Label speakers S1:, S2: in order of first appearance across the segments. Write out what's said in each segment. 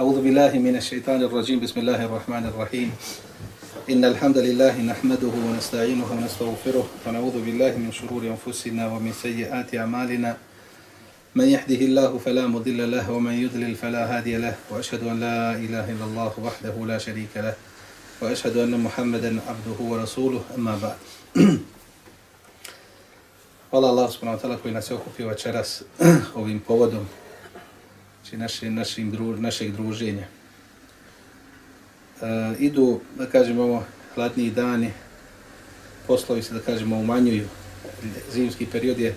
S1: أعوذ بالله من الشيطان الرجيم. بسم الله الرحمن الرحيم. إن الحمد لله نحمده ونستعينه ونستغفره ونعوذ بالله من شرور أنفسنا ومن سيئات أعمالنا. من يهده الله فلا مضل له ومن يضلل فلا هادي له. وأشهد أن لا إله إلا الله وحده لا شريك له. وأشهد أن محمدا عبده ورسوله. أما بعد. Hvala Allah subhanahu wa ta'ala koji nas je okupio večeras ovim povodom znači naše, našim dru, našeg druženja. E, idu, da kažemo, ovo hladniji dani, poslovi se, da kažemo, umanjuju. Zimski period je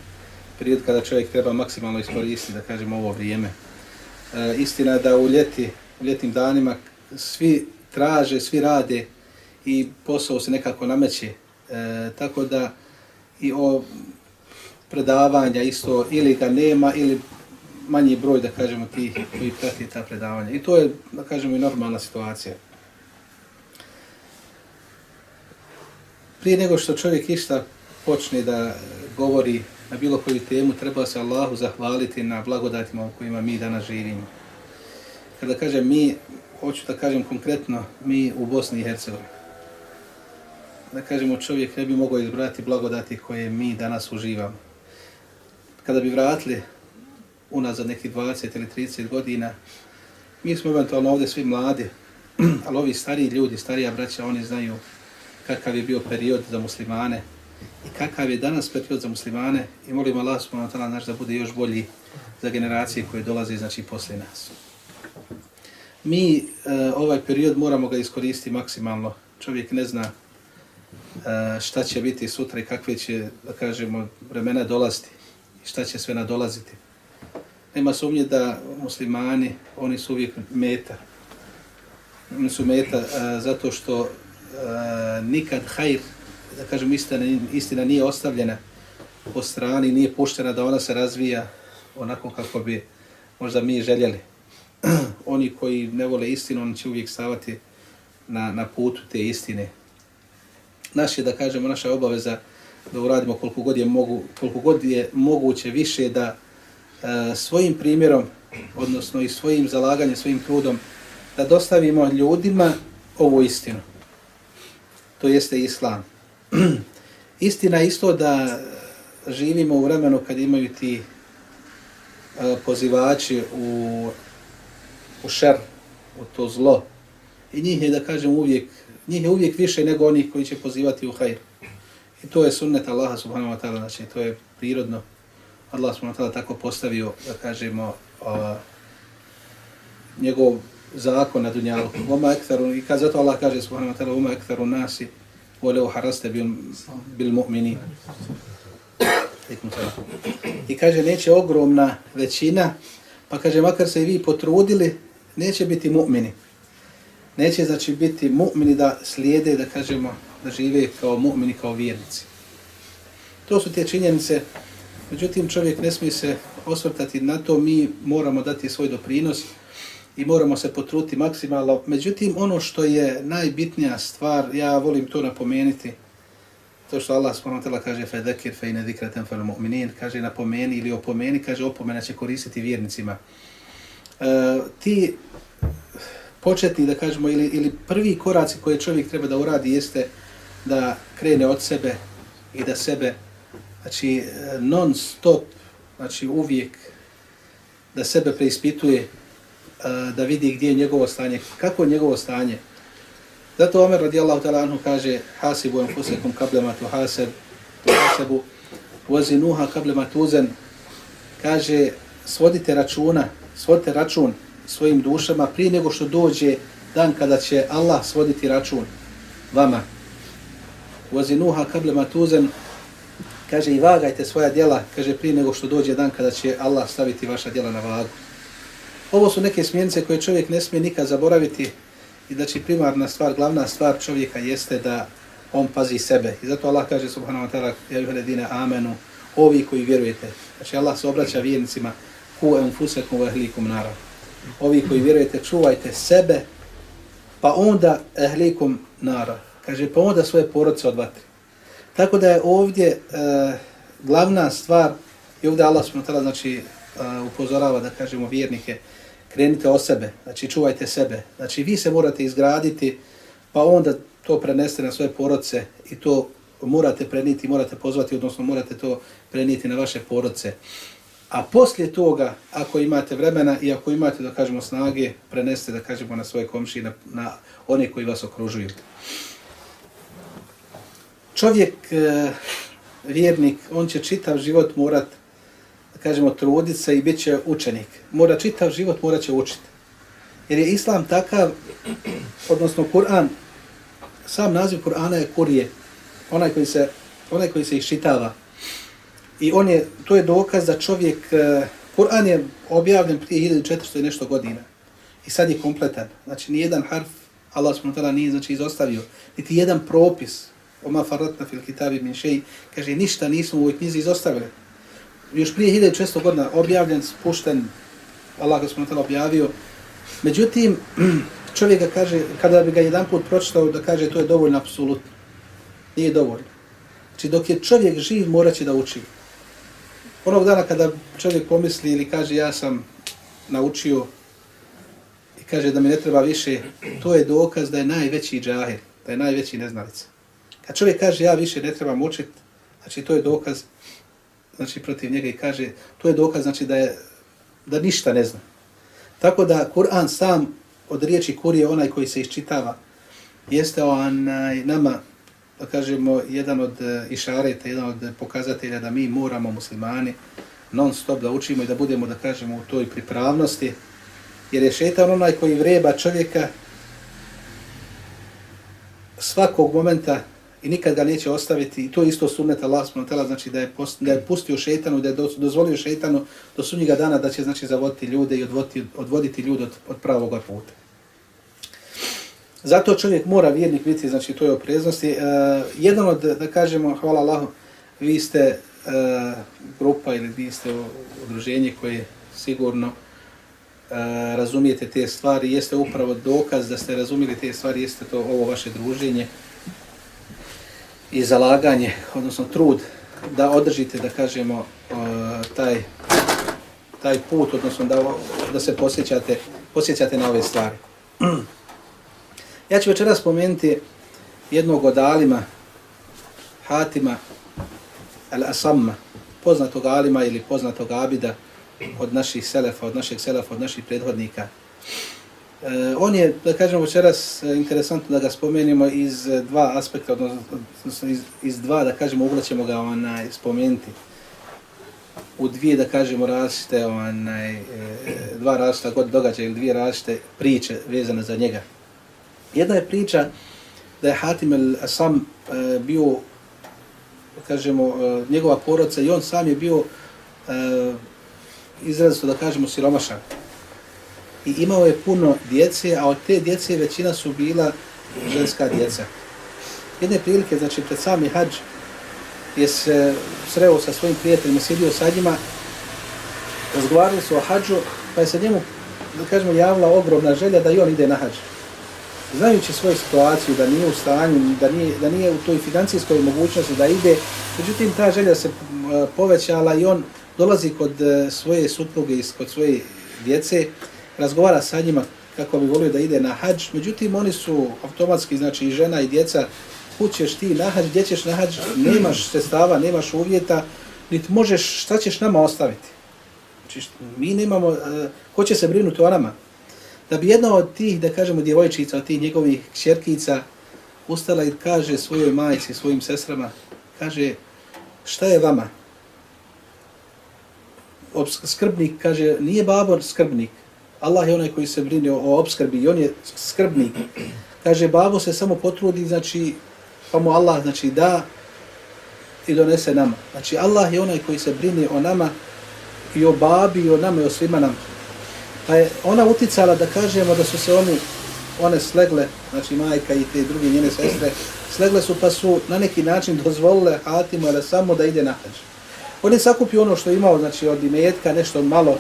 S1: period kada čovjek treba maksimalno iskoristiti, da kažemo, ovo vrijeme. E, istina je da u ljeti, u ljetnim danima svi traže, svi rade i posao se nekako nameće. E, tako da i o predavanja isto ili ga nema ili manji broj, da kažemo, ti koji prati ta predavanja. I to je, da kažemo, i normalna situacija. Prije nego što čovjek išta počne da govori na bilo koju temu, treba se Allahu zahvaliti na blagodatima u kojima mi danas živimo. Kada kažem mi, hoću da kažem konkretno, mi u Bosni i Hercegovini. Da kažemo, čovjek ne bi mogao izbrati blagodati koje mi danas uživamo. Kada bi vratili unazad nekih 20 ili 30 godina, mi smo eventualno ovdje svi mladi, ali ovi stariji ljudi, starija braća, oni znaju kakav je bio period za muslimane i kakav je danas period za muslimane i molim Allah subhanahu wa ta'ala naš da bude još bolji za generacije koje dolaze znači posle nas. Mi e, ovaj period moramo ga iskoristiti maksimalno. Čovjek ne zna e, šta će biti sutra i kakve će, da kažemo, vremena dolaziti i šta će sve nadolaziti. Nema sumnje da muslimani, oni su uvijek meta. Oni su meta a, zato što a, nikad hajr, da kažem istina, istina nije ostavljena po strani, nije puštena da ona se razvija onako kako bi možda mi željeli. oni koji ne vole istinu, oni će uvijek stavati na, na putu te istine. Naš je, da kažemo, naša obaveza da uradimo koliko god je, mogu, koliko god je moguće više da E, svojim primjerom, odnosno i svojim zalaganjem, svojim trudom, da dostavimo ljudima ovu istinu. To jeste islam. Istina je isto da živimo u vremenu kad imaju ti e, pozivači u, u šer, u to zlo. I njih je, da kažem, uvijek, njih je uvijek više nego onih koji će pozivati u hajr. I to je sunnet Allaha subhanahu wa ta'ala, znači to je prirodno Allah subhanahu wa ta'ala tako postavio, da kažemo, a, njegov zakon na dunjalu. Oma ektaru, i kad zato Allah kaže subhanahu wa ta'ala, oma ektaru nasi, voleo haraste bil, bil mu'mini. I kaže, neće ogromna većina, pa kaže, makar se i vi potrudili, neće biti mu'mini. Neće znači biti mu'mini da slijede, da kažemo, da žive kao mu'mini, kao vjernici. To su te činjenice Međutim, čovjek ne smije se osvrtati na to, mi moramo dati svoj doprinos i moramo se potruti maksimalno. Međutim, ono što je najbitnija stvar, ja volim to napomenuti, to što Allah s.w.t. kaže fedekir fe ine dikratem fel mu'minin, kaže napomeni ili opomeni, kaže opomena će koristiti vjernicima. E, ti početni, da kažemo, ili, ili prvi koraci koje čovjek treba da uradi jeste da krene od sebe i da sebe znači e, non stop, znači uvijek da sebe preispituje, e, da vidi gdje je njegovo stanje, kako je njegovo stanje. Zato Omer radijallahu ta'ala anhu kaže hasibu enfusekum kablema tu haseb, tu hasebu, vozinuha kablema tuzen, kaže svodite računa, svodite račun svojim dušama prije nego što dođe dan kada će Allah svoditi račun vama. Vozinuha kablema tuzen, kaže i vagajte svoja djela, kaže prije nego što dođe dan kada će Allah staviti vaša djela na vagu. Ovo su neke smjernice koje čovjek ne smije nikad zaboraviti i znači primarna stvar, glavna stvar čovjeka jeste da on pazi sebe. I zato Allah kaže subhanahu wa ta'ala, ja bih amenu, ovi koji vjerujete. Znači Allah se obraća vjernicima, ku enfusekum vahlikum nara. Ovi koji vjerujete, čuvajte sebe, pa onda ehlikum nara. Kaže, pa onda svoje porodce od vatri. Tako da je ovdje e, glavna stvar, i ovdje Allah smo tada znači, e, upozorava da kažemo vjernike, krenite o sebe, znači čuvajte sebe. Znači vi se morate izgraditi, pa onda to preneste na svoje porodce i to morate preniti, morate pozvati, odnosno morate to preniti na vaše porodce. A poslije toga, ako imate vremena i ako imate, da kažemo, snage, preneste, da kažemo, na svoje komši, na, na one koji vas okružuju. Čovjek, e, vjernik, on će čitav život morat, da kažemo, trudit se i bit će učenik. Mora čitav život, mora će učiti. Jer je Islam takav, odnosno Kur'an, sam naziv Kur'ana je Kurije, onaj koji se, onaj koji se iščitava. I on je, to je dokaz da čovjek, e, Kur'an je objavljen prije 1400 i nešto godina. I sad je kompletan. Znači, ni jedan harf Allah subhanahu ta'ala nije znači, izostavio. Niti jedan propis, oma faratna fil kitabi min šeji, kaže, ništa nismo u ovoj knjizi izostavili. Još prije 1400 godina objavljen, spušten, Allah ga smo objavio. Međutim, čovjek ga kaže, kada bi ga jedan put pročitao, da kaže, to je dovoljno, apsolutno. Nije dovoljno. Znači, dok je čovjek živ, morat da uči. Onog dana kada čovjek pomisli ili kaže ja sam naučio i kaže da mi ne treba više, to je dokaz da je najveći džahir, da je najveći neznalica. Kad čovjek kaže ja više ne trebam učit, znači to je dokaz znači protiv njega i kaže to je dokaz znači da je da ništa ne zna. Tako da Kur'an sam od riječi kur je onaj koji se iščitava jeste onaj nama da kažemo, jedan od e, išareta, jedan od pokazatelja da mi moramo muslimani non stop da učimo i da budemo, da kažemo, u toj pripravnosti. Jer je šetan onaj koji vreba čovjeka svakog momenta i nikad ga neće ostaviti. I to je isto sunnet Allah subhanahu znači da je, post, da je pustio šetanu, da je dozvolio šetanu do sunnjega dana da će znači zavoditi ljude i odvoditi, odvoditi ljude od, od pravog puta. Zato čovjek mora vjernik biti, znači, to je opreznosti. E, jedan od, da kažemo, hvala Allahu, vi ste e, grupa ili vi ste udruženje koje sigurno e, razumijete te stvari, jeste upravo dokaz da ste razumijeli te stvari, jeste to ovo vaše druženje i zalaganje, odnosno trud da održite, da kažemo, taj, taj put, odnosno da, da se posjećate, posjećate na ove stvari. Ja ću večera spomenuti jednog od alima, Hatima al-Asamma, poznatog alima ili poznatog abida od naših selefa, od našeg selefa, od naših prethodnika. E, on je, da kažemo večeras, e, interesantno da ga spomenimo iz e, dva aspekta, odnosno iz, iz dva, da kažemo, ugla ćemo ga onaj, spomenuti. U dvije, da kažemo, različite, onaj, e, dva različita god događaja ili dvije različite priče vezane za njega. Jedna je priča da je Hatim el-Asam bio, kažemo, njegova porodca i on sam je bio izrazito, da kažemo, siromašan. I imao je puno djece, a od te djece većina su bila ženska djeca. Jedne prilike, znači, pred sami hađ, je se sreo sa svojim prijateljima, sjedio sa njima, razgovarali su o hađu, pa je se njemu, da kažemo, javila ogromna želja da i on ide na hađ. znajući svoju situaciju, da nije u stanju, da nije, da nije u toj financijskoj mogućnosti da ide, međutim ta želja se e, povećala i on dolazi kod e, svoje supruge i kod svoje djece, razgovara sa njima kako bi volio da ide na hađ, međutim oni su automatski, znači i žena i djeca, kućeš ti na hađ, gdje ćeš na hađ, nemaš sestava, nemaš uvjeta, niti možeš, šta ćeš nama ostaviti? Znači, mi nemamo, uh, ko će se brinuti o nama? da bi jedna od tih, da kažemo, djevojčica, od tih njegovih kćerkica, ustala i kaže svojoj majci, svojim sestrama, kaže, šta je vama? Skrbnik kaže, nije babor skrbnik. Allah je onaj koji se brine o obskrbi i on je skrbnik. Kaže, babo se samo potrudi, znači, pa mu Allah, znači, da i donese nama. Znači, Allah je onaj koji se brine o nama i o babi i o nama i o svima nama. Pa je ona uticala da kažemo da su se oni, one slegle, znači majka i te druge njene sestre, slegle su pa su na neki način dozvolile Hatimu ali samo da ide na hađ. On je sakupio ono što je imao, znači od imetka, nešto malo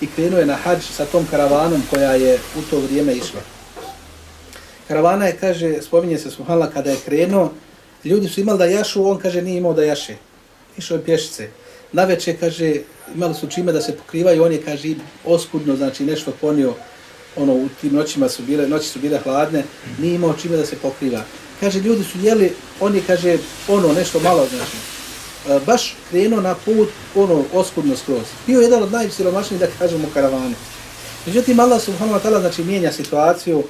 S1: i krenuo je na hađ sa tom karavanom koja je u to vrijeme išla. Karavana je, kaže, spominje se Suhala, kada je krenuo, ljudi su imali da jašu, on kaže nije imao da jaše. Išao je pješice. Na večer, kaže, imali su čime da se pokrivaju, on je, kaže, oskudno, znači nešto ponio, ono, u tim noćima su bile, noći su bile hladne, nije imao čime da se pokriva. Kaže, ljudi su jeli, on je, kaže, ono, nešto malo, znači, E, baš krenuo na put, ono, oskudno skroz. Bio jedan od najsiromašnijih, da kažemo, karavane. Međutim, Allah subhanahu wa ta'ala, znači, mijenja situaciju,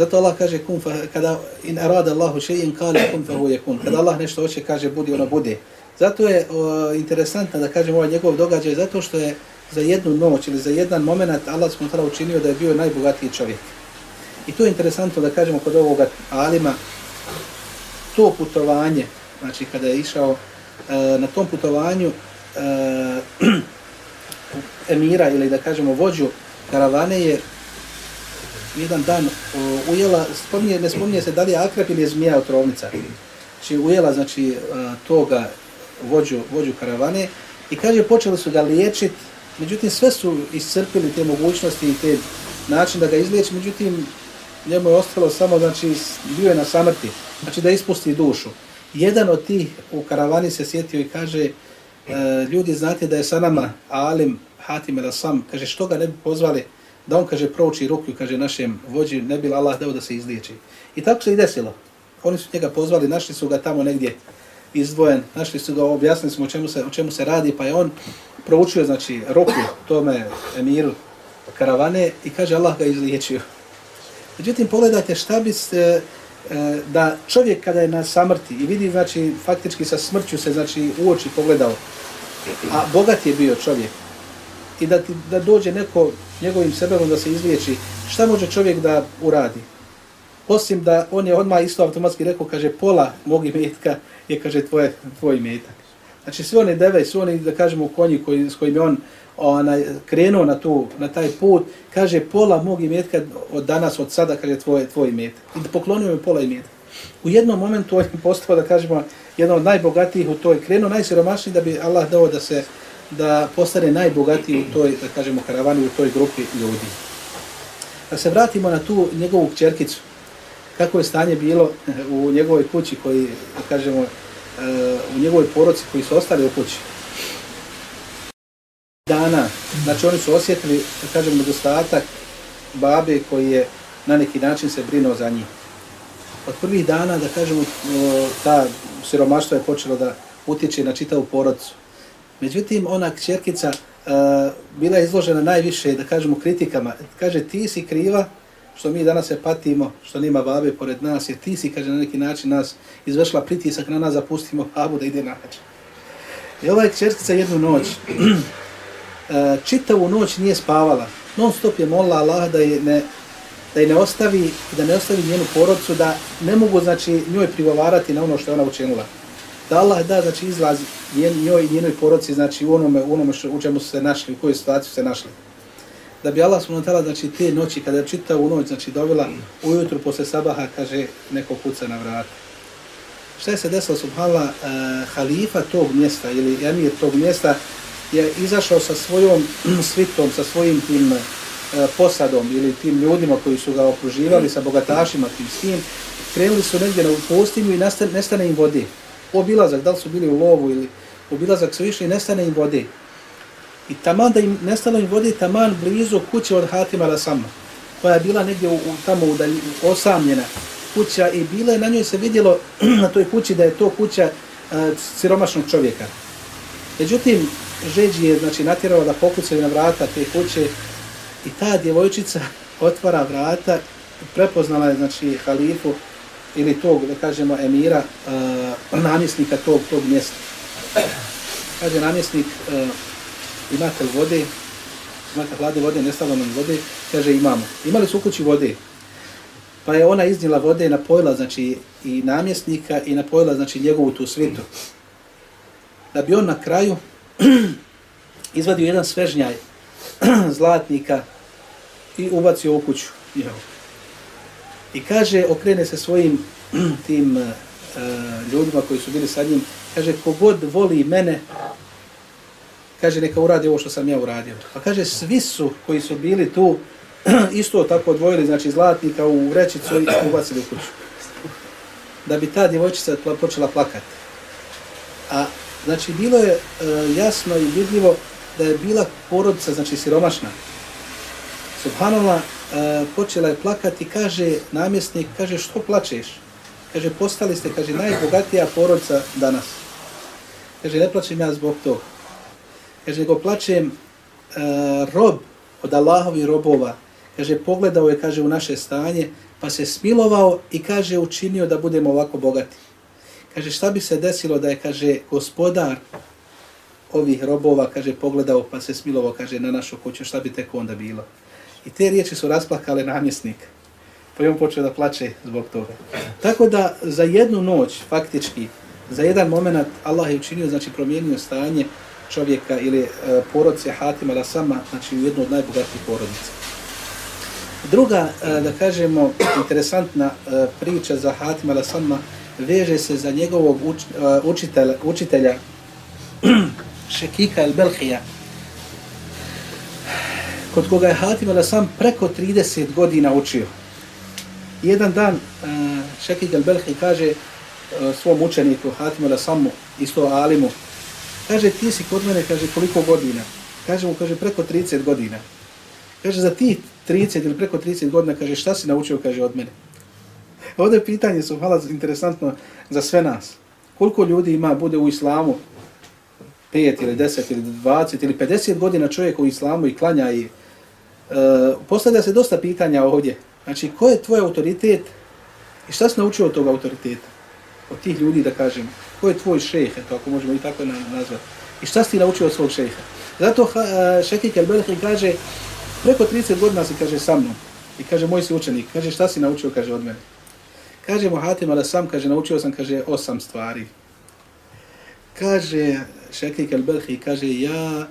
S1: Zato Allah kaže kun fa, kada in arada Allahu shay'in qala kun fa huwa yakun. Kada Allah nešto hoće kaže budi ono bude. Zato je o, interesantno da kažemo ovaj njegov događaj zato što je za jednu noć ili za jedan moment Allah subhanahu wa učinio da je bio najbogatiji čovjek. I to je interesantno da kažemo kod ovoga alima to putovanje, znači kada je išao e, na tom putovanju e, emira ili da kažemo vođu karavane je jedan dan o, ujela, spominje, ne spominje se da li je akrep ili je zmija otrovnica. Znači ujela znači, e, toga vođu, vođu karavane i kaže počeli su ga liječiti, međutim sve su iscrpili te mogućnosti i te način da ga izliječi, međutim njemu je ostalo samo, znači bio je na samrti, znači da ispusti dušu. Jedan od tih u karavani se sjetio i kaže, e, ljudi znate da je sa nama Alim Hatim el Sam, kaže što ga ne bi pozvali, da on, kaže, prouči ruku, kaže, našem vođi, ne bi Allah dao da se izliječi. I tako se i desilo. Oni su njega pozvali, našli su ga tamo negdje izdvojen, našli su ga, objasnili smo o čemu se, o čemu se radi, pa je on proučio, znači, ruku tome emiru karavane i kaže, Allah ga izliječio. Međutim, pogledajte šta bi se, E, da čovjek kada je na samrti i vidi, znači, faktički sa smrću se, znači, u oči pogledao, a bogat je bio čovjek, i da, ti, da dođe neko njegovim sebebom da se izliječi, šta može čovjek da uradi? Osim da on je odmah isto automatski rekao, kaže, pola mog imetka je, kaže, tvoje, tvoj imetak. Znači, sve one deve, sve one, da kažemo, konji koji, s kojim je on onaj, krenuo na, tu, na taj put, kaže, pola mog imetka od danas, od sada, kaže, tvoje, tvoj imetak. I poklonio mi pola imetka. U jednom momentu on je postao, da kažemo, jedan od najbogatijih u toj, krenuo najsiromašniji da bi Allah dao da se da postane najbogatiji u toj, da kažemo, karavani, u toj grupi ljudi. Da se vratimo na tu njegovu čerkicu, kako je stanje bilo eh, u njegovoj kući koji, da kažemo, eh, u njegovoj poroci koji su ostali u kući. Dana, znači oni su osjetili, da kažemo, nedostatak babe koji je na neki način se brinuo za njih. Od prvih dana, da kažemo, ta siromaštva je počelo da utječe na čitavu porodcu. Međutim, ona kćerkica uh, bila je izložena najviše, da kažemo, kritikama. Kaže, ti si kriva što mi danas se patimo, što nima babe pored nas, jer ti si, kaže, na neki način nas izvršila pritisak na nas, zapustimo babu da ide naći. I ova kćerkica jednu noć, E, čitavu noć nije spavala. Non stop je molila Allah da je ne, da je ne ostavi, da ne ostavi njenu porodcu, da ne mogu, znači, njoj prigovarati na ono što je ona učinila. Da Allah da znači izlaz njoj i njenoj porodci znači u onome u onome što u čemu su se našli u kojoj situaciji se našli. Da bi Allah subhanahu wa znači te noći kada je čitao u noć znači dovela ujutro posle sabaha kaže neko kuca na vrat. Šta je se desilo subhanallah uh, halifa tog mjesta ili emir tog mjesta je izašao sa svojom svitom sa svojim tim eh, posadom ili tim ljudima koji su ga okruživali sa bogatašima tim svim krenuli su negdje na pustinju i nestane, nestane im vode obilazak, da li su bili u lovu ili obilazak su išli, i nestane im vode. I taman da im nestalo im vode, taman blizu kuće od Hatima Rasama, koja je bila negdje u, u, tamo udalj, osamljena kuća i bila je na njoj se vidjelo na toj kući da je to kuća uh, siromašnog čovjeka. Međutim, Žeđi je znači, natjerao da pokucaju na vrata te kuće i ta djevojčica otvara vrata, prepoznala je znači, halifu ili tog, da kažemo, emira, uh, namjesnika tog, tog mjesta. Kaže namjesnik, uh, imate vode, imate hlade vode, nestalo nam vode, kaže imamo. Imali su u kući vode, pa je ona iznijela vode i napojila, znači, i namjesnika i napojila, znači, njegovu tu svitu. Da bi on na kraju izvadio jedan svežnjaj zlatnika i ubacio u kuću. Jeho. I kaže, okrene se svojim tim uh, ljudima koji su bili sa njim, kaže, kogod voli mene, kaže, neka uradi ovo što sam ja uradio. Pa kaže, svi su koji su bili tu, isto tako odvojili, znači, zlatnika u vrećicu i ubacili u kuću. Da bi ta djevojčica počela plakati. A Znači, bilo je uh, jasno i vidljivo da je bila porodica, znači siromašna. Subhanallah, uh, počela je plakati, kaže namjesnik, kaže, što plačeš? Kaže, postali ste, kaže, najbogatija porodica danas. Kaže, ne plačem ja zbog toga. Kaže, nego plačem uh, rob od Allahovi robova. Kaže, pogledao je, kaže, u naše stanje, pa se smilovao i kaže, učinio da budemo ovako bogati. Kaže, šta bi se desilo da je, kaže, gospodar ovih robova, kaže, pogledao pa se smilovao, kaže, na našu kuću, šta bi tek onda bilo? I te riječi su rasplakale namjesnika. Pa je on počeo da plače zbog toga. Tako da za jednu noć, faktički, za jedan moment Allah je učinio, znači promijenio stanje čovjeka ili e, porodce Hatima da sama, znači u jednu od najbogatijih porodica. Druga, e, da kažemo, interesantna e, priča za Hatima da sama veže se za njegovog uč, uh, učitelja, učitelja Šekika el Belhija, kod koga je Hatim al sam preko 30 godina učio. Jedan dan uh, Šekik el Belhi kaže uh, svom učeniku Hatim al samu, isto Alimu, kaže ti si kod mene, kaže koliko godina? Kaže mu, kaže preko 30 godina. Kaže za ti 30 ili preko 30 godina, kaže šta si naučio, kaže od mene. Ovdje pitanje su hvala interesantno za sve nas. Koliko ljudi ima, bude u islamu 5 ili 10 ili 20 ili 50 godina čovjek u islamu i klanja i uh, postavlja se dosta pitanja ovdje. Znači, ko je tvoj autoritet i šta si naučio od tog autoriteta? Od tih ljudi, da kažem. Ko je tvoj šejh, to ako možemo i tako nazvati. I šta si naučio od svog šejha? Zato uh, e, Šekik El-Belhi kaže, preko 30 godina si, kaže, sa mnom. I kaže, moj si učenik. Kaže, šta si naučio, kaže, od mene. Kaže mu Hatim, ala sam, kaže, naučio sam, kaže, osam stvari. Kaže, Šekik al-Belhi, kaže, ja,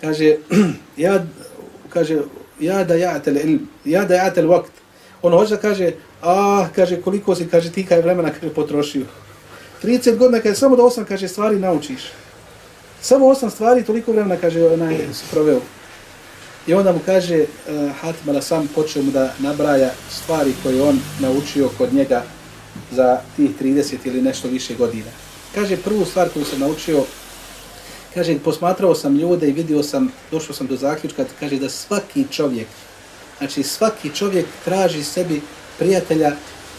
S1: kaže, ja, kaže, ja da ja tel ilm, ja da ja tel vakt. On hoće da kaže, ah, kaže, koliko si, kaže, ti kaj vremena, kaže, potrošio. 30 godina, kaže, samo da osam, kaže, stvari naučiš. Samo osam stvari, toliko vremena, kaže, onaj, proveo. I onda mu kaže, uh, Hatim al-Sam počeo mu da nabraja stvari koje on naučio kod njega za tih 30 ili nešto više godina. Kaže, prvu stvar koju sam naučio, kaže, posmatrao sam ljude i vidio sam, došao sam do zaključka, kaže da svaki čovjek, znači svaki čovjek traži sebi prijatelja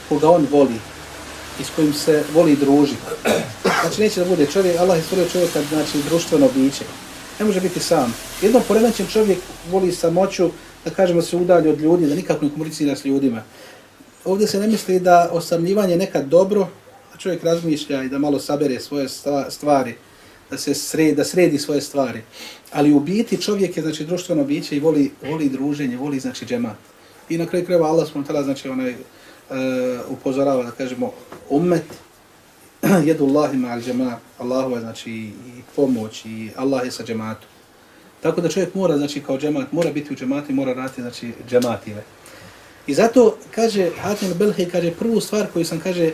S1: koga on voli i s kojim se voli družiti. Znači neće da bude čovjek, Allah je stvorio čovjeka, znači društveno biće. Ne može biti sam. Jednom poremećen čovjek voli samoću, da kažemo se udalje od ljudi, da nikako ne komunicira s ljudima ovdje se ne misli da osamljivanje nekad dobro, a čovjek razmišlja i da malo sabere svoje stvari, da se sredi, da sredi svoje stvari. Ali u biti čovjek je znači društveno biće i voli, voli druženje, voli znači džemat. I na kraju kreva Allah smo tada znači onaj uh, upozorava da kažemo ummet jedu Allahi ma'al džemat, Allahu je znači i pomoć i Allah je sa džematom. Tako da čovjek mora znači kao džemat, mora biti u džemati, mora raditi znači džemative. I zato, kaže Hatim Belhi, kaže, prvu stvar koju sam, kaže, e,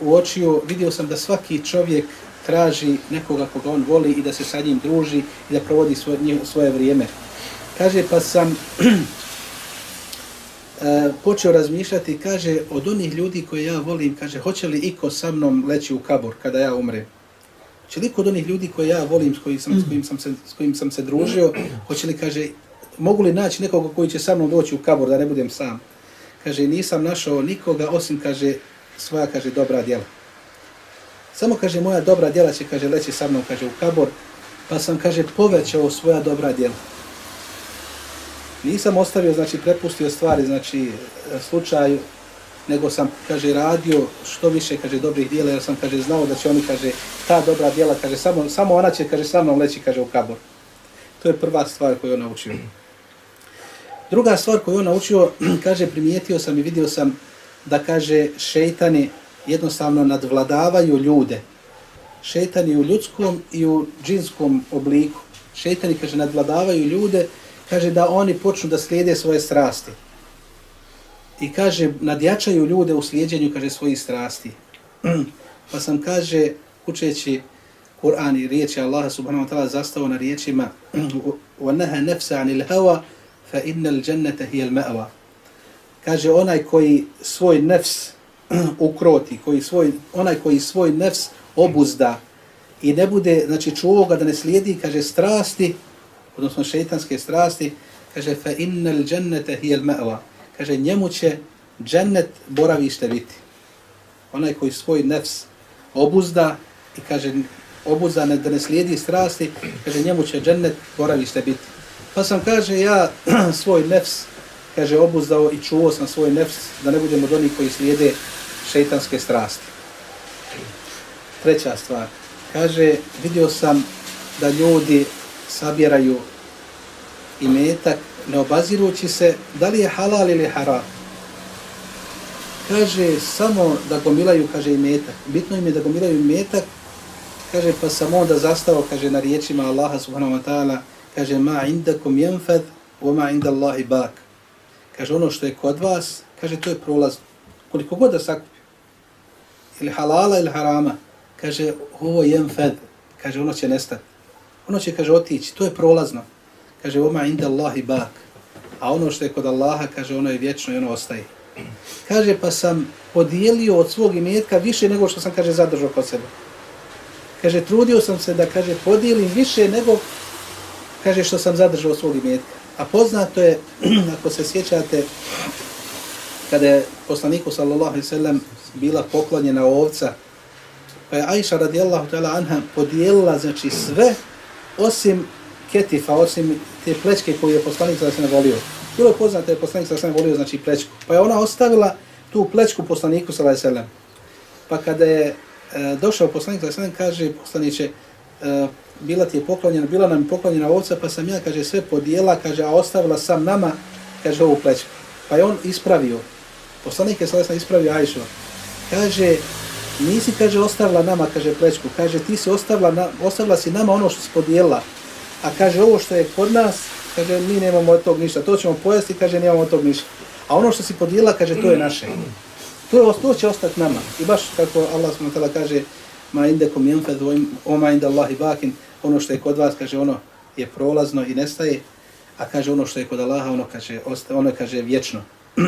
S1: uočio, vidio sam da svaki čovjek traži nekoga koga on voli i da se sa njim druži i da provodi svoje, svoje vrijeme. Kaže, pa sam e, počeo razmišljati, kaže, od onih ljudi koje ja volim, kaže, hoće li iko sa mnom leći u kabor kada ja umrem? Hoće li od onih ljudi koje ja volim, s kojim sam, s kojim sam, se, s kojim sam se družio, hoće li, kaže, mogu li naći nekoga koji će sa mnom doći u kabor da ne budem sam? Kaže, nisam našao nikoga osim, kaže, svoja, kaže, dobra djela. Samo, kaže, moja dobra djela će, kaže, leći sa mnom, kaže, u kabor, pa sam, kaže, povećao svoja dobra djela. Nisam ostavio, znači, prepustio stvari, znači, slučaju, nego sam, kaže, radio što više, kaže, dobrih djela, jer sam, kaže, znao da će oni, kaže, ta dobra djela, kaže, samo, samo ona će, kaže, sa mnom leći, kaže, u kabor. To je prva stvar koju on naučio. Druga stvar koju on naučio, kaže, primijetio sam i vidio sam da, kaže, šeitani jednostavno nadvladavaju ljude. Šeitani u ljudskom i u džinskom obliku. Šeitani, kaže, nadvladavaju ljude, kaže, da oni počnu da slijede svoje strasti. I kaže, nadjačaju ljude u slijedjenju, kaže, svojih strasti. pa sam, kaže, učeći Kur'an i riječi Allaha subhanahu wa ta'ala zastao na riječima وَنَهَا نَفْسَ عَنِ الْهَوَا fa innal jannata hiya al-ma'wa. Kaže onaj koji svoj nefs ukroti, koji svoj onaj koji svoj nefs obuzda i ne bude, znači čuo ga da ne slijedi, kaže, strasti, odnosno šeitanske strasti, kaže, fa innal jannata hiya al-ma'wa. kaže, njemu će džennet boravište biti. Onaj koji svoj nefs obuzda i kaže, obuzda da ne slijedi strasti, kaže, njemu će džennet boravište biti. Pa sam, kaže, ja svoj nefs, kaže, obuzdao i čuvao sam svoj nefs da ne budemo od onih koji slijede šeitanske strasti. Treća stvar, kaže, vidio sam da ljudi sabjeraju i metak ne obazirujući se da li je halal ili haram. Kaže, samo da gomilaju, kaže, i metak. Bitno im je da gomilaju i metak, kaže, pa sam onda zastao, kaže, na riječima Allaha subhanahu wa ta'ala, kaže, ma indakum jenfad, wa ma inda Allahi bak. Kaže, ono što je kod vas, kaže, to je prolaz. Koliko god da sakupi, ili halala ili harama, kaže, ovo je jenfad, kaže, ono će nestati. Ono će, kaže, otići, to je prolazno. Kaže, wa ma inda Allahi bak. A ono što je kod Allaha, kaže, ono je vječno i ono ostaje. Kaže, pa sam podijelio od svog imetka više nego što sam, kaže, zadržao kod sebe. Kaže, trudio sam se da, kaže, podijelim više nego, kaže, što sam zadržao svog imetka. A poznato je, ako se sjećate, kada je poslaniku, sallallahu alaihi sallam, bila poklonjena ovca, pa je Aisha radijallahu ta'ala anha podijelila, znači, sve, osim ketifa, osim te plečke koju je poslanik sallallahu alaihi volio. Bilo je poznato je poslanik sallallahu alaihi volio, znači, plečku. Pa je ona ostavila tu plečku poslaniku, sallallahu alaihi sallam. Pa kada je e, došao poslanik sa sve kaže poslaniće e, bila ti je poklonjena, bila nam poklonjena ovca, pa sam ja, kaže, sve podijela, kaže, a ostavila sam nama, kaže, ovu plećku. Pa je on ispravio. Poslanik je sada ispravio Ajšo. Kaže, nisi, kaže, ostavila nama, kaže, plećku. Kaže, ti si ostavila, na, ostavila si nama ono što si podijela. A kaže, ovo što je kod nas, kaže, mi nemamo od tog ništa. To ćemo pojesti, kaže, nemamo od tog ništa. A ono što si podijela, kaže, to je naše. To, je, to će ostati nama. I baš kako Allah s.w.t. kaže ma indekum jenfed o ma inda Allahi bakin, ono što je kod vas, kaže, ono je prolazno i nestaje, a kaže ono što je kod Allaha, ono kaže, osta, ono kaže vječno.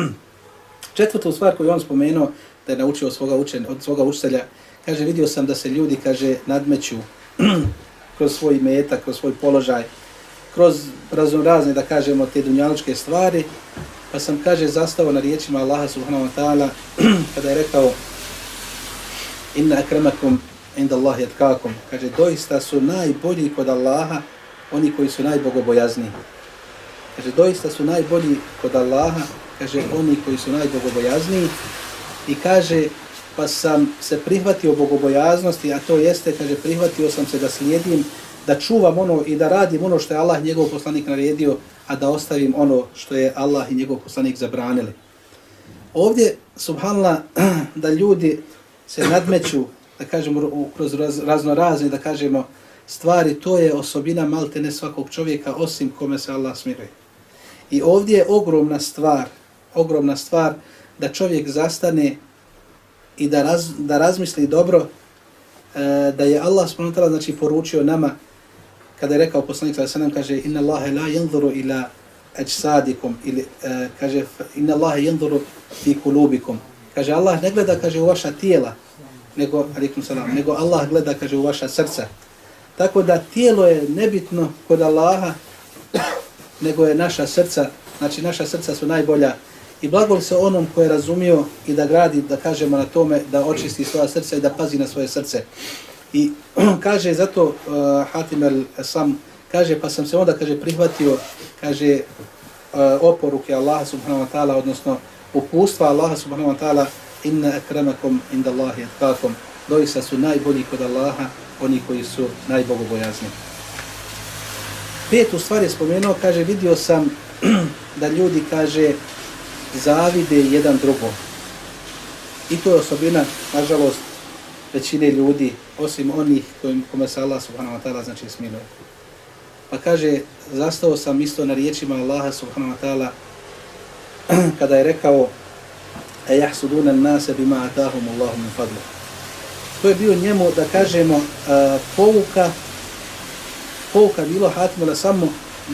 S1: Četvrtu stvar koju on spomenuo, da je naučio svoga učen, od svoga učitelja, kaže, vidio sam da se ljudi, kaže, nadmeću kroz svoj metak, kroz svoj položaj, kroz razno razne, da kažemo, te dunjaličke stvari, Pa sam, kaže, zastao na riječima Allaha subhanahu wa ta'ala kada je rekao Inna akramakum inda Allahi atkakum. Kaže, doista su najbolji kod Allaha oni koji su najbogobojazniji. Kaže, doista su najbolji kod Allaha, kaže, oni koji su najbogobojazniji. I kaže, pa sam se prihvatio bogobojaznosti, a to jeste, kaže, prihvatio sam se da slijedim, da čuvam ono i da radim ono što je Allah njegov poslanik naredio, a da ostavim ono što je Allah i njegov poslanik zabranili. Ovdje, subhanallah, da ljudi se nadmeću, da kažemo, kroz razno razne, da kažemo, stvari, to je osobina malte ne svakog čovjeka, osim kome se Allah smiruje. I ovdje je ogromna stvar, ogromna stvar da čovjek zastane i da, raz, da razmisli dobro e, da je Allah znači poručio nama kada je rekao poslanik sallallahu alejhi ve sellem kaže inna Allaha la yanzuru ila ajsadikum ili e, kaže inna Allaha yanzuru fi kulubikum kaže Allah ne gleda kaže u vaša tijela nego alejkum selam nego Allah gleda kaže u vaša srca. Tako da tijelo je nebitno kod Allaha nego je naša srca znači naša srca su najbolja. I blagoli se onom ko je razumio i da gradi da kažemo na tome da očisti svoja srca i da pazi na svoje srce. I kaže zato uh, Hatim al-Sam, kaže pa sam se onda kaže prihvatio, kaže uh, oporuke Allaha subhanahu wa ta'ala, odnosno upustva Allaha subhanahu wa ta'ala, inna akramakum inda Allahi etkakum, Doista su najbolji kod Allaha, oni koji su najbogobojazni. Pet u stvari spomenuo, kaže, vidio sam da ljudi, kaže, zavide jedan drugom. I to je osobina, nažalost, većine ljudi, osim onih kojim, kome se Allah subhanahu wa ta'ala znači smiluje. Pa kaže, zastao sam isto na riječima Allaha subhanahu wa ta'ala kada je rekao a jahsuduna nase bima atahum Allahu min fadlu. To je bio njemu, da kažemo, uh, pouka, pouka bilo Hatimula samo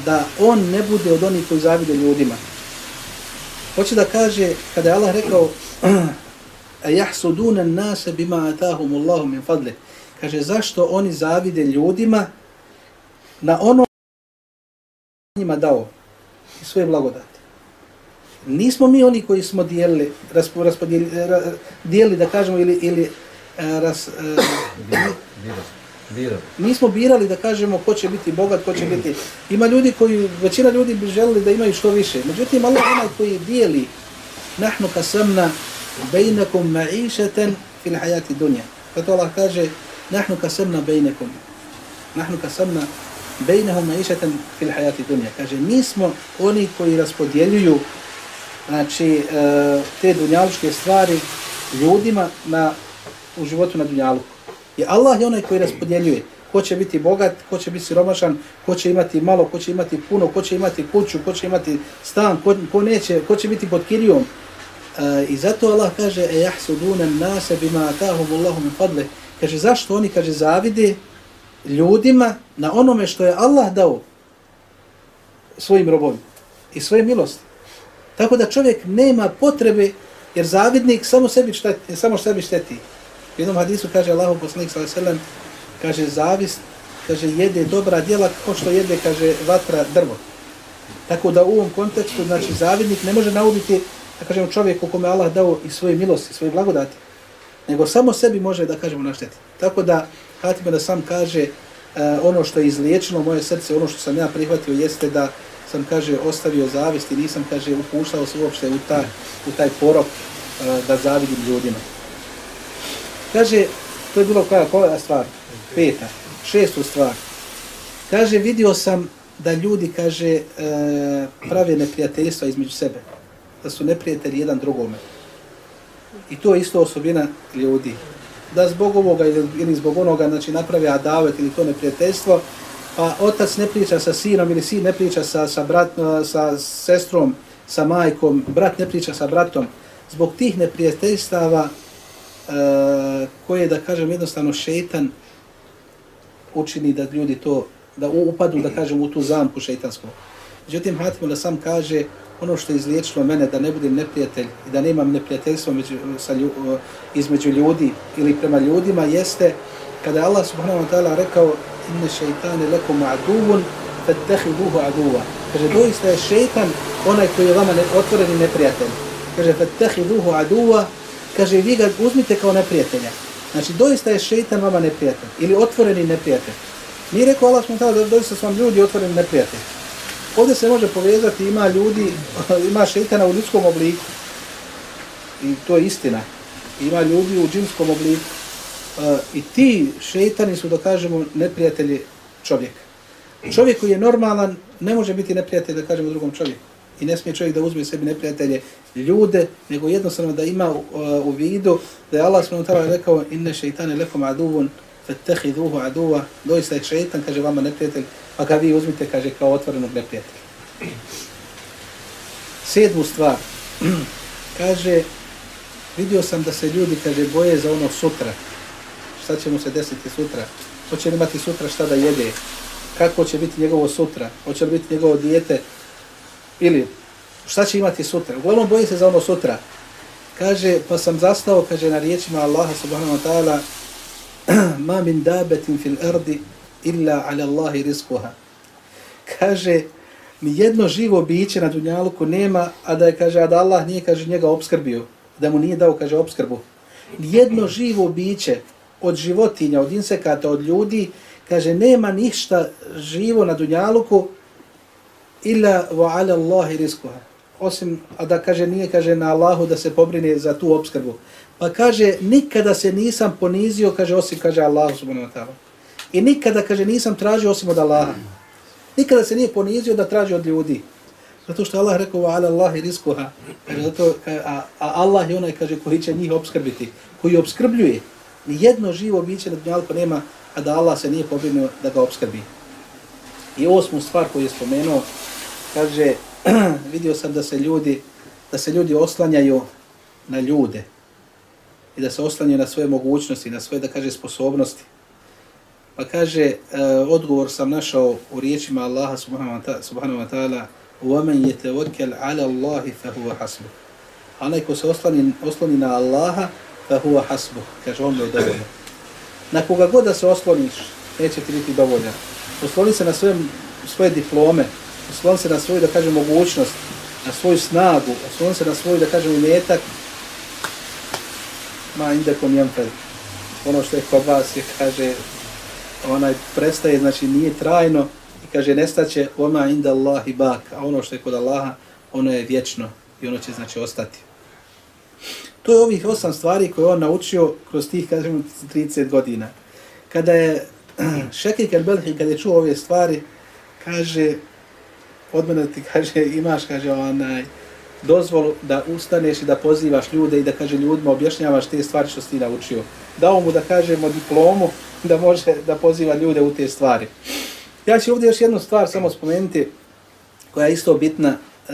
S1: da on ne bude od onih koji zavide ljudima. Hoće da kaže, kada je Allah rekao a jahsuduna nase bima atahum Allahu min fadlu, kaže, zašto oni zavide ljudima na ono njima dao i svoje blagodati. Nismo mi oni koji smo dijelili, raspo, dijelili, da kažemo, ili, ili e, ras, uh, nismo birali da kažemo ko će biti bogat, ko će biti... Ima ljudi koji, većina ljudi bi želili da imaju što više. Međutim, Allah onaj koji dijeli nahnu kasamna bejnakum ma'išeten fil hajati dunja. Zato Allah kaže nahnu kasamna bejnakum. Nahnu kasamna bejnahum ma'išeten fil hajati dunja. Kaže, mi smo oni koji raspodjeljuju znači, e, te dunjalučke stvari ljudima na, u životu na dunjalu. I Allah je onaj koji raspodjeljuje ko će biti bogat, ko će biti siromašan, ko će imati malo, ko će imati puno, ko će imati kuću, ko će imati stan, ko, ko neće, ko će biti pod kirijom. E, I zato Allah kaže, e jahsuduna nase bima atahum Allahu min fadle. Kaže, zašto oni, kaže, zavide ljudima na onome što je Allah dao svojim robovima i svoje milosti. Tako da čovjek nema potrebe, jer zavidnik samo sebi šteti. Samo sebi šteti. U jednom hadisu kaže Allahu poslanik sallallahu kaže zavist, kaže jede dobra djela kao što jede, kaže vatra drvo. Tako da u ovom kontekstu, znači zavidnik ne može nauditi, da kažemo čovjeku kome Allah dao i svoje milosti, svoje blagodati, nego samo sebi može da kažemo našteti. Tako da Hatime da sam kaže uh, ono što je izliječilo moje srce, ono što sam ja prihvatio jeste da sam, kaže, ostavio zavist i nisam, kaže, upuštao se uopšte u taj, u taj porok uh, da zavidim ljudima. Kaže, to je bilo koja, koja stvar? Peta. Šestu stvar. Kaže, vidio sam da ljudi, kaže, uh, prave neprijateljstva između sebe. Da su neprijatelji jedan drugome. I to je isto osobina ljudi da zbog ovoga ili, ili zbog onoga znači naprave adavet ili to neprijateljstvo, pa otac ne priča sa sinom ili sin ne priča sa, sa, brat, sa sestrom, sa majkom, brat ne priča sa bratom, zbog tih neprijateljstava e, koje, da kažem, jednostavno šeitan učini da ljudi to, da upadu, da kažem, u tu zamku šeitansku. Međutim, Hatim da sam kaže, ono što je izliječilo mene da ne budem neprijatelj i da nemam neprijateljstvo među, sa lju, između ljudi ili prema ljudima jeste kada je Allah subhanahu wa ta'ala rekao inne šeitane lekom aduvun fattehiduhu aduva. Kaže, doista je šeitan onaj koji je vama ne, otvoreni neprijatelj. Kaže, fattehiduhu aduva, kaže, vi ga uzmite kao neprijatelja. Znači, doista je šeitan vama neprijatelj ili otvoreni neprijatelj. Mi rekao Allah smo tada, da doista su vam ljudi otvoreni neprijatelj. Ovdje se može povezati, ima ljudi, ima šeitana u ljudskom obliku. I to je istina. Ima ljudi u džinskom obliku. Uh, I ti šeitani su, da kažemo, neprijatelji čovjeka. Čovjek koji je normalan ne može biti neprijatelj, da kažemo, drugom čovjeku. I ne smije čovjek da uzme sebi neprijatelje ljude, nego jednostavno da ima uh, u vidu da je Allah s.w.t. rekao inne šeitane lekom aduvun fattehiduhu aduva, doista je šeitan, kaže vama neprijatelj, pa ga vi uzmite, kaže, kao otvorenog neprijatelja. Sedmu stvar, kaže, vidio sam da se ljudi, kaže, boje za ono sutra. Šta će mu se desiti sutra? Hoće li imati sutra šta da jede? Kako će biti njegovo sutra? Hoće li biti njegovo dijete? Ili šta će imati sutra? Uglavnom boji se za ono sutra. Kaže, pa sam zastao, kaže, na riječima Allaha subhanahu wa ta'ala, ma min dabetin fil ardi illa ala Allahi rizkuha. Kaže, nijedno živo biće na dunjaluku nema, a da je, kaže, a da Allah nije, kaže, njega obskrbio, da mu nije dao, kaže, obskrbu. Jedno živo biće od životinja, od insekata, od ljudi, kaže, nema ništa živo na dunjaluku illa wa ala Allahi rizkuha. Osim, a da kaže, nije, kaže, na Allahu da se pobrine za tu obskrbu. Pa kaže, nikada se nisam ponizio, kaže, osim, kaže, Allahu subhanahu wa ta'ala. I nikada, kaže, nisam tražio osim od Allaha. Nikada se nije ponizio da traži od ljudi. Zato što Allah rekao, ala Allahi rizkuha. Zato, a, a Allah je onaj, kaže, koji će njih obskrbiti. Koji obskrbljuje Ni jedno živo biće na dunjalku nema, a da Allah se nije pobrinuo da ga obskrbi. I osmu stvar koju je spomenuo, kaže, vidio sam da se ljudi, da se ljudi oslanjaju na ljude i da se oslanjaju na svoje mogućnosti, na svoje, da kaže, sposobnosti. Pa kaže, uh, odgovor sam našao u riječima Allaha subhanahu wa ta'ala وَمَنْ يَتَوَكَّلْ عَلَى اللَّهِ فَهُوَ حَسْبُ Onaj ko se oslani, oslani na Allaha, fa huwa hasbuh, kaže on je dovoljno. Na koga god da se osloniš, neće ti biti dovoljno. Osloni se na svoje, svoje diplome, osloni se na svoju, da kažem, mogućnost, na svoju snagu, osloni se na svoju, da kažem, umjetak, ma indekom jemfer, ono što je kod vas, je, kaže, onaj prestaje, znači nije trajno, i kaže, nestaće, ona inda Allah i bak, a ono što je kod Allaha, ono je vječno i ono će, znači, ostati. To je ovih osam stvari koje on naučio kroz tih, kažemo, 30 godina. Kada je Šekir Kerbelhi, kada je čuo ove stvari, kaže, od mene ti kaže, imaš, kaže, onaj, dozvolu da ustaneš i da pozivaš ljude i da, kaže, ljudima objašnjavaš te stvari što si ti naučio. Dao mu, da kažemo, diplomu da može da poziva ljude u te stvari. Ja ću ovdje još jednu stvar samo spomenuti, koja je isto bitna, eh,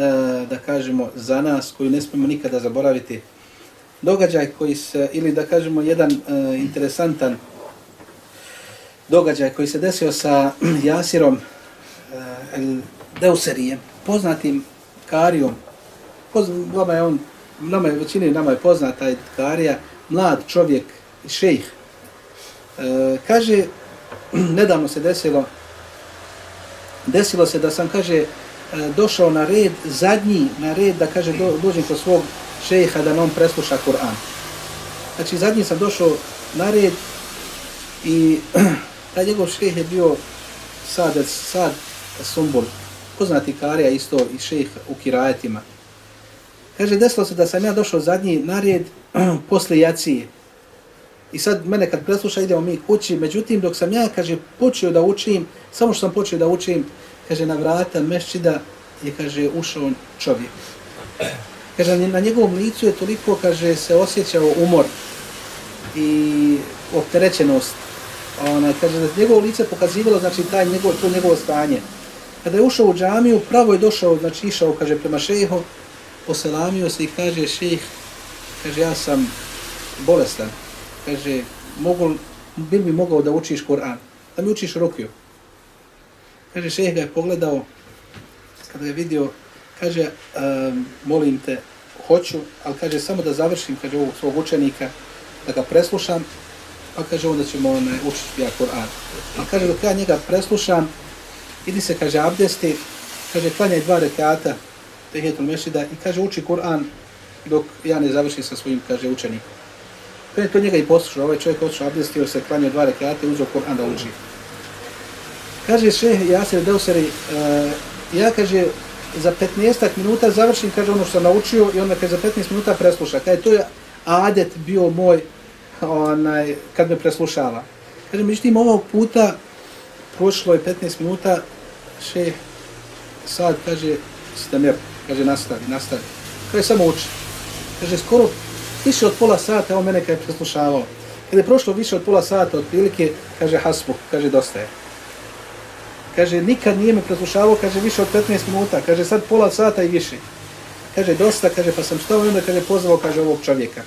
S1: da kažemo, za nas, koju ne smemo nikada zaboraviti, događaj koji se, ili da kažemo jedan e, interesantan događaj koji se desio sa Jasirom e, Deuserijem, poznatim Karijom, Pozna, je on, nama je, većini nama je poznat taj Karija, mlad čovjek, šejh. E, kaže, nedavno se desilo, desilo se da sam, kaže, e, došao na red, zadnji na red, da kaže, do, dođem kod svog šeha da nam presluša Kur'an. Znači, zadnji sam došao na red i taj njegov šeh je bio sad, sad sumbul, poznati karija isto i šeh u kirajetima. Kaže, desilo se da sam ja došao zadnji na red posle jacije. I sad mene kad presluša idemo mi kući, međutim dok sam ja, kaže, počeo da učim, samo što sam počeo da učim, kaže, na vrata mešćida je, kaže, ušao čovjek. Kaže, na njegovom licu je toliko, kaže, se osjećao umor i opterećenost. Ona, kaže, da njegovo lice pokazivalo, znači, taj njegov, to njegovo stanje. Kada je ušao u džamiju, pravo je došao, znači, išao, kaže, prema šeho, poselamio se i kaže, šeh, kaže, ja sam bolestan. Kaže, mogu, bil bi mogao da učiš Kur'an, da mi učiš rukiju. Kaže, šeh ga je pogledao, kada je vidio, kaže, um, molim te, hoću, ali kaže, samo da završim, kaže, ovog svog učenika, da ga preslušam, pa kaže, onda ćemo ne, učiti ja Kur'an. Ali kaže, dok ja njega preslušam, idi se, kaže, abdesti, kaže, klanjaj dva rekata, tehijetul mešida, i kaže, uči Kur'an, dok ja ne završim sa svojim, kaže, učenikom. Kada je to njega i poslušao, ovaj čovjek otišao abdestio se, klanjao dva rekata i uzao Kur'an da uči. Kaže, šeh Jasir Deuseri, uh, ja, kaže, za 15 minuta završim, kaže ono što sam naučio i onda kaže za 15 minuta presluša. Kaže, to je adet bio moj onaj, kad me preslušava. Kaže, međutim, ovog puta prošlo je 15 minuta, še sad, kaže, stamir, kaže, nastavi, nastavi. Kaže, samo uči. Kaže, skoro više od pola sata, on mene kaže preslušavao. Kada je prošlo više od pola sata, otprilike, kaže, hasbuk, kaže, dosta je kaže, nikad nije me preslušavao, kaže, više od 15 minuta, kaže, sad pola sata i više. Kaže, dosta, kaže, pa sam stao i onda, kaže, pozvao, kaže, ovog čovjeka.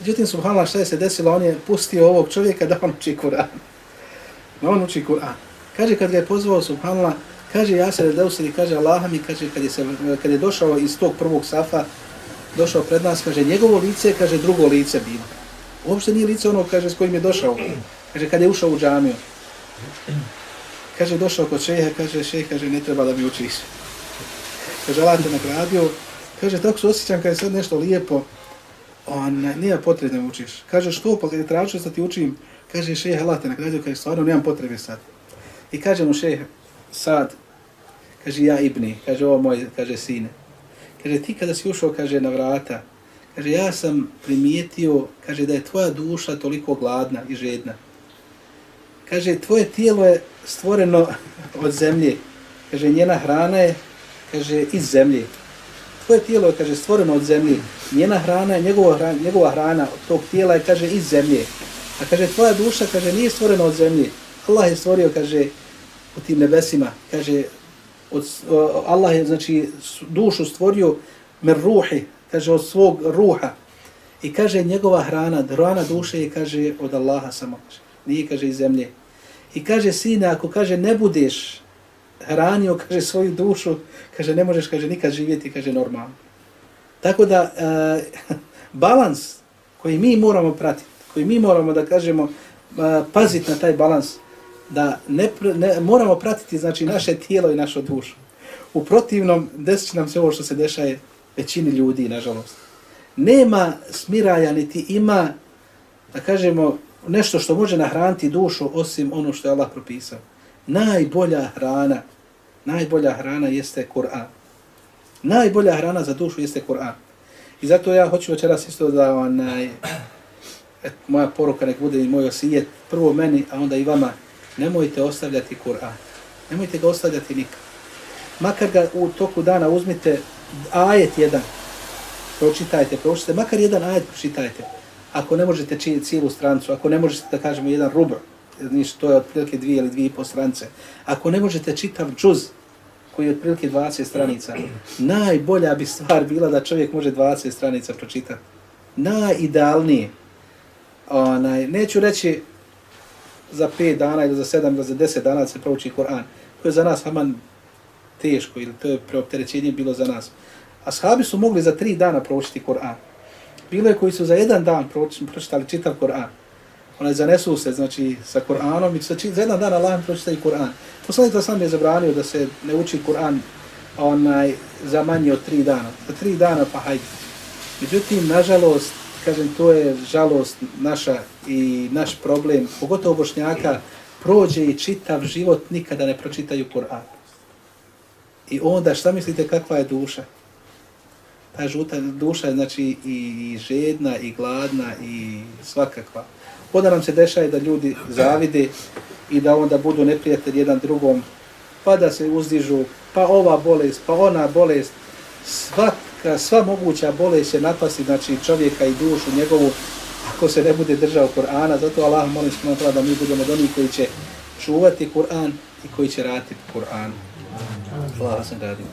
S1: Međutim, subhanallah, šta je se desilo, on je pustio ovog čovjeka da on uči Kur'an. Da on uči Kur'an. Kaže, kad ga je pozvao, subhanallah, kaže, ja se da kaže, Allah mi, kaže, kad je, se, kad je došao iz tog prvog safa, došao pred nas, kaže, njegovo lice, kaže, drugo lice bilo. Uopšte nije lice ono, kaže, s kojim je došao. Kaže, kad je ušao u džamiju kaže, došao kod šeha, kaže, šeha, kaže, ne treba da mi učiš. Kaže, Allah te nagradio, kaže, tako se osjećam kad je sad nešto lijepo, on, nije potrebno da mi učiš. Kaže, što, pa kad je tražio sad ti učim, kaže, šeha, Allah te nagradio, kaže, stvarno, nemam potrebe sad. I kaže mu šeha, sad, kaže, ja Ibni, kaže, ovo moj, kaže, sine. Kaže, ti kada si ušao, kaže, na vrata, kaže, ja sam primijetio, kaže, da je tvoja duša toliko gladna i žedna kaže, tvoje tijelo je stvoreno od zemlje. Kaže, njena hrana je, kaže, iz zemlje. Tvoje tijelo je, kaže, stvoreno od zemlje. Njena hrana je, njegova hrana, njegova hrana od tog tijela je, kaže, iz zemlje. A kaže, tvoja duša, kaže, nije stvorena od zemlje. Allah je stvorio, kaže, u tim nebesima. Kaže, od, Allah je, znači, dušu stvorio mer ruhi, kaže, od svog ruha. I kaže, njegova hrana, hrana duše je, kaže, od Allaha samo. Nije, kaže, iz zemlje. I kaže, sine, ako kaže, ne budeš hranio, kaže, svoju dušu, kaže, ne možeš, kaže, nikad živjeti, kaže, normalno. Tako da, e, balans koji mi moramo pratiti, koji mi moramo da kažemo e, paziti na taj balans, da ne, ne, moramo pratiti znači naše tijelo i našu dušu. U protivnom, desit nam se ovo što se dešaje većini ljudi, nažalost. Nema smiraja, niti ima, da kažemo, nešto što može nahraniti dušu osim ono što je Allah propisao. Najbolja hrana, najbolja hrana jeste Kur'an. Najbolja hrana za dušu jeste Kur'an. I zato ja hoću večeras isto da onaj, et, moja poruka nek bude i moj osijet, prvo meni, a onda i vama, nemojte ostavljati Kur'an. Nemojte ga ostavljati nikad. Makar ga u toku dana uzmite ajet jedan, pročitajte, pročitajte, makar jedan ajet pročitajte. Ako ne možete činiti cijelu strancu, ako ne možete da kažemo jedan rubr, niš, to je otprilike dvije ili dvije i po strance, ako ne možete čitav džuz, koji je otprilike 20 stranica, najbolja bi stvar bila da čovjek može 20 stranica pročitati. Najidealnije. Onaj, neću reći za 5 dana ili za 7 ili za 10 dana da se prouči Koran, koji je za nas aman teško ili to je preopterećenje bilo za nas. Ashabi su mogli za 3 dana proučiti Koran. Bilo je koji su za jedan dan pročitali čitav Koran. Onaj zanesu se, znači, sa Koranom i sa, za jedan dan Allah pročitaju Koran. Poslanik sam je zabranio da se ne uči Koran onaj, za manje od tri dana. Za tri dana pa hajde. Međutim, nažalost, kažem, to je žalost naša i naš problem, pogotovo bošnjaka, prođe i čitav život nikada ne pročitaju Kur'an. I onda, šta mislite kakva je duša? Ta žuta duša je znači i žedna, i gladna, i svakakva. Onda nam se dešaje da ljudi zavide i da onda budu neprijatelji jedan drugom, pa da se uzdižu, pa ova bolest, pa ona bolest, svaka, sva moguća bolest će napasti znači, čovjeka i dušu njegovu ako se ne bude držao Kur'ana. Zato Allah molim se da mi budemo od onih koji će čuvati Kur'an i koji će raditi Kur'an. Allah sam radim.